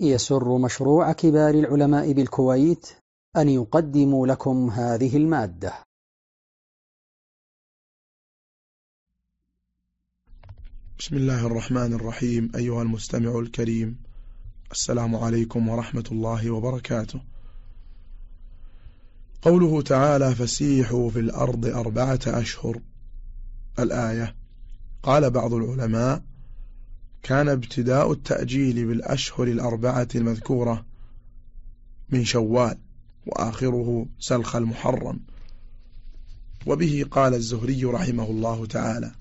يسر مشروع كبار العلماء بالكويت أن يقدم لكم هذه المادة. بسم الله الرحمن الرحيم أيها المستمع الكريم السلام عليكم ورحمة الله وبركاته. قوله تعالى فسيحوا في الأرض أربعة أشهر. الآية قال بعض العلماء كان ابتداء التأجيل بالأشهر الأربعة المذكورة من شوال وآخره سلخ المحرم. وبه قال الزهري رحمه الله تعالى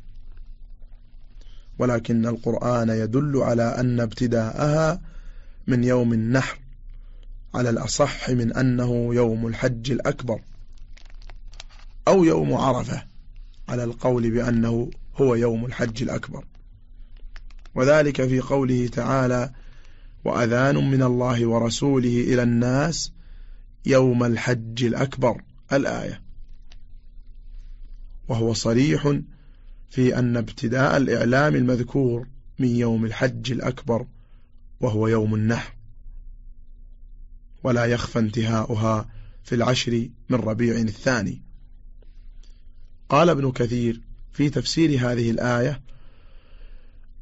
ولكن القرآن يدل على أن ابتداءها من يوم النحر على الأصح من أنه يوم الحج الأكبر أو يوم عرفة على القول بأنه هو يوم الحج الأكبر. وذلك في قوله تعالى وأذان من الله ورسوله إلى الناس يوم الحج الأكبر الآية. وهو صريح في أن ابتداء الإعلام المذكور من يوم الحج الأكبر وهو يوم النحر ولا يخفى انتهاؤها في العشر من ربيع الثاني. قال ابن كثير في تفسير هذه الآية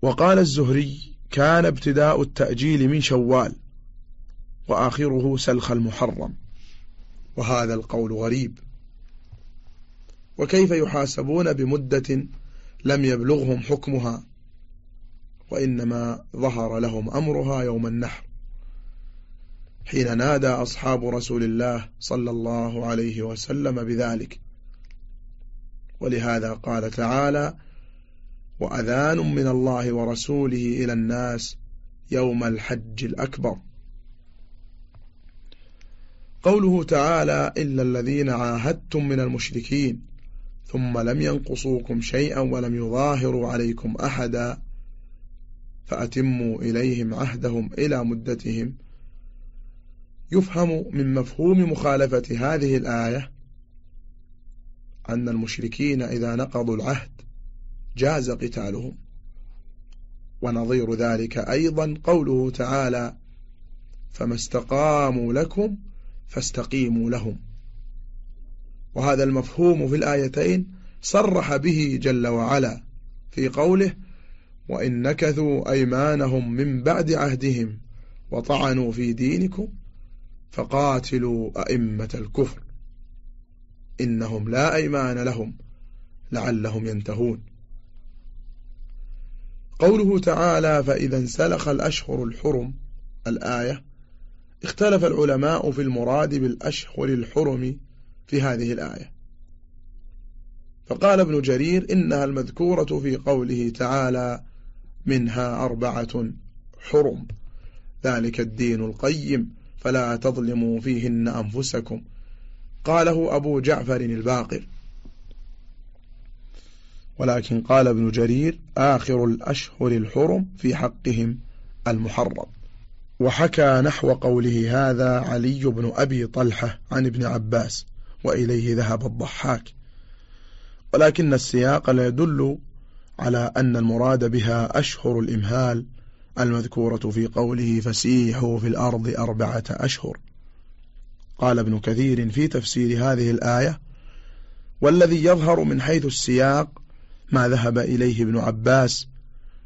وقال الزهري كان ابتداء التأجيل من شوال وآخره سلخ المحرم وهذا القول غريب. وكيف يحاسبون بمدة لم يبلغهم حكمها؟ وإنما ظهر لهم أمرها يوم النحر حين نادى أصحاب رسول الله صلى الله عليه وسلم بذلك. ولهذا قال تعالى وأذان من الله ورسوله إلى الناس يوم الحج الأكبر. قوله تعالى إلا الذين عاهدتم من المشركين ثم لم ينقصوكم شيئا ولم يظاهروا عليكم أحدا فأتموا إليهم عهدهم إلى مدتهم. يفهم من مفهوم مخالفة هذه الآية أن المشركين إذا نقضوا العهد جاز قتالهم. ونظير ذلك أيضا قوله تعالى فما استقاموا لكم فاستقيموا لهم. وهذا المفهوم في الآيتين صرح به جل وعلا في قوله وإن نكثوا أيمانهم من بعد عهدهم وطعنوا في دينكم فقاتلوا أئمة الكفر. إنهم لا أيمان لهم لعلهم ينتهون. قوله تعالى فإذا انسلخ الأشهر الحرم الآية اختلف العلماء في المراد بالأشهر الحرم في هذه الآية. فقال ابن جرير إنها المذكورة في قوله تعالى منها أربعة حرم. ذلك الدين القيم فلا تظلموا فيهن أنفسكم. قاله أبو جعفر الباقر. ولكن قال ابن جرير آخر الأشهر الحرم في حقهم المحرم. وحكى نحو قوله هذا علي بن أبي طلحة عن ابن عباس وإليه ذهب الضحاك. ولكن السياق لا يدل على أن المراد بها أشهر الإمهال المذكورة في قوله فسيحوا في الأرض أربعة أشهر. قال ابن كثير في تفسير هذه الآية والذي يظهر من حيث السياق ما ذهب إليه ابن عباس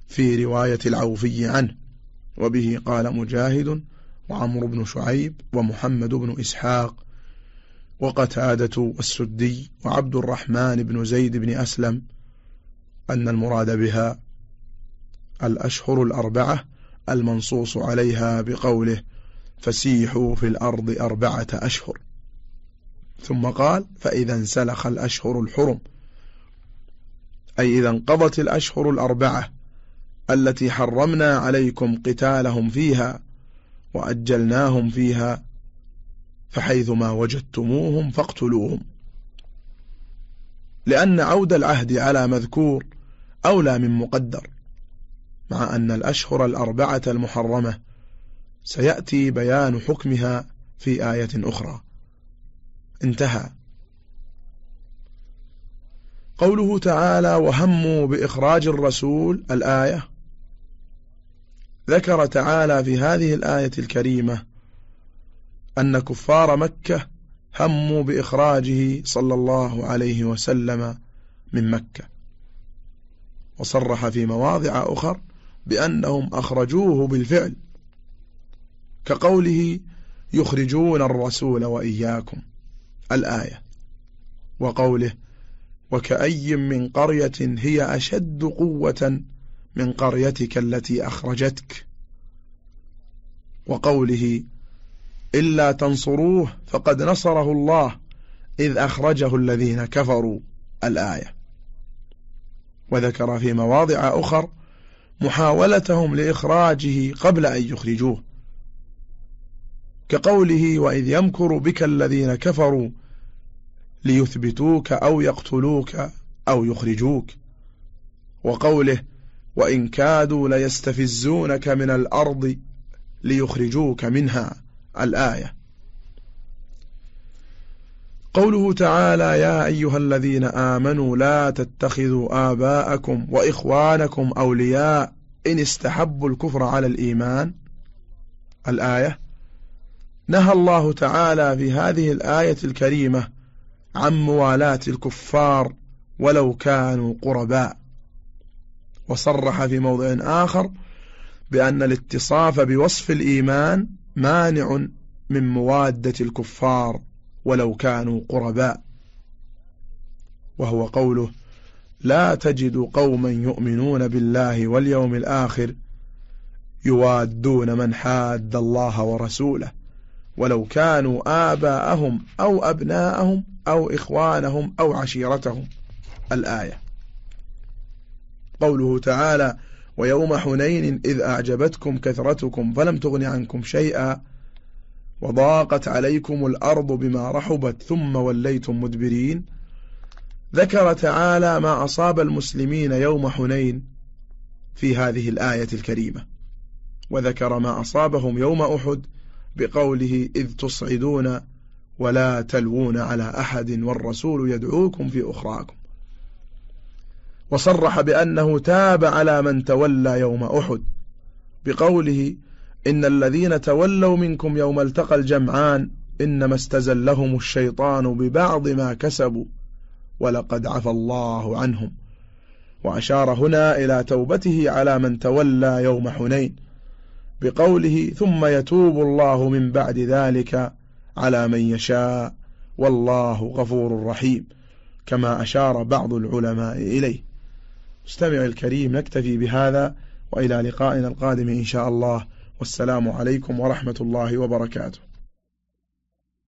في رواية العوفي عنه وبه قال مجاهد وعمر بن شعيب ومحمد بن إسحاق وقتادة والسدي وعبد الرحمن بن زيد بن أسلم أن المراد بها الأشهر الأربعة المنصوص عليها بقوله فسيحوا في الأرض أربعة أشهر ثم قال فإذا انسلخ الأشهر الحرم أي إذا انقضت الأشهر الأربعة التي حرمنا عليكم قتالهم فيها وأجلناهم فيها فحيثما وجدتموهم فاقتلوهم. لأن عود العهد على مذكور أولى من مقدر مع أن الأشهر الأربعة المحرمة سيأتي بيان حكمها في آية أخرى. انتهى. قوله تعالى وهموا بإخراج الرسول الآية. ذكر تعالى في هذه الآية الكريمة أن كفار مكة هموا بإخراجه صلى الله عليه وسلم من مكة. وصرح في مواضع أخر بأنهم أخرجوه بالفعل كقوله يخرجون الرسول وإياكم الآية وقوله وكأي من قرية هي أشد قوة من قريتك التي أخرجتك. وقوله إلا تنصروه فقد نصره الله إذ أخرجه الذين كفروا الآية. وذكر في مواضع أخر محاولتهم لإخراجه قبل أن يخرجوه. كقوله وإذ يمكر بك الذين كفروا ليثبتوك أو يقتلوك أو يخرجوك. وقوله وإن كادوا ليستفزونك من الأرض ليخرجوك منها. الآية. قوله تعالى يا أيها الذين آمنوا لا تتخذوا آباءكم وإخوانكم أولياء إن استحبوا الكفر على الإيمان. الآية. نهى الله تعالى في هذه الآية الكريمة عن موالاة الكفار ولو كانوا قرباء. وصرح في موضع آخر بأن الاتصاف بوصف الإيمان مانع من موادة الكفار ولو كانوا قرباء. وهو قوله لا تجد قوما يؤمنون بالله واليوم الآخر يوادون من حاد الله ورسوله ولو كانوا آباءهم أو أبناءهم أو إخوانهم أو عشيرتهم. الآية. قوله تعالى ويوم حنين إذ أعجبتكم كثرتكم فلم تغن عنكم شيئا وضاقت عليكم الأرض بما رحبت ثم وليتم مدبرين. ذكر تعالى ما أصاب المسلمين يوم حنين في هذه الآية الكريمة. وذكر ما أصابهم يوم أحد بقوله إذ تصعدون ولا تلوون على أحد والرسول يدعوكم في أخراكم. وصرح بأنه تاب على من تولى يوم أحد بقوله إن الذين تولوا منكم يوم التقى الجمعان إنما استزلهم الشيطان ببعض ما كسبوا ولقد عفى الله عنهم. وأشار هنا إلى توبته على من تولى يوم حنين بقوله ثم يتوب الله من بعد ذلك على من يشاء. والله غفور رحيم. كما أشار بعض العلماء إليه. استمع الكريم نكتفي بهذا وإلى لقائنا القادم إن شاء الله. والسلام عليكم ورحمة الله وبركاته.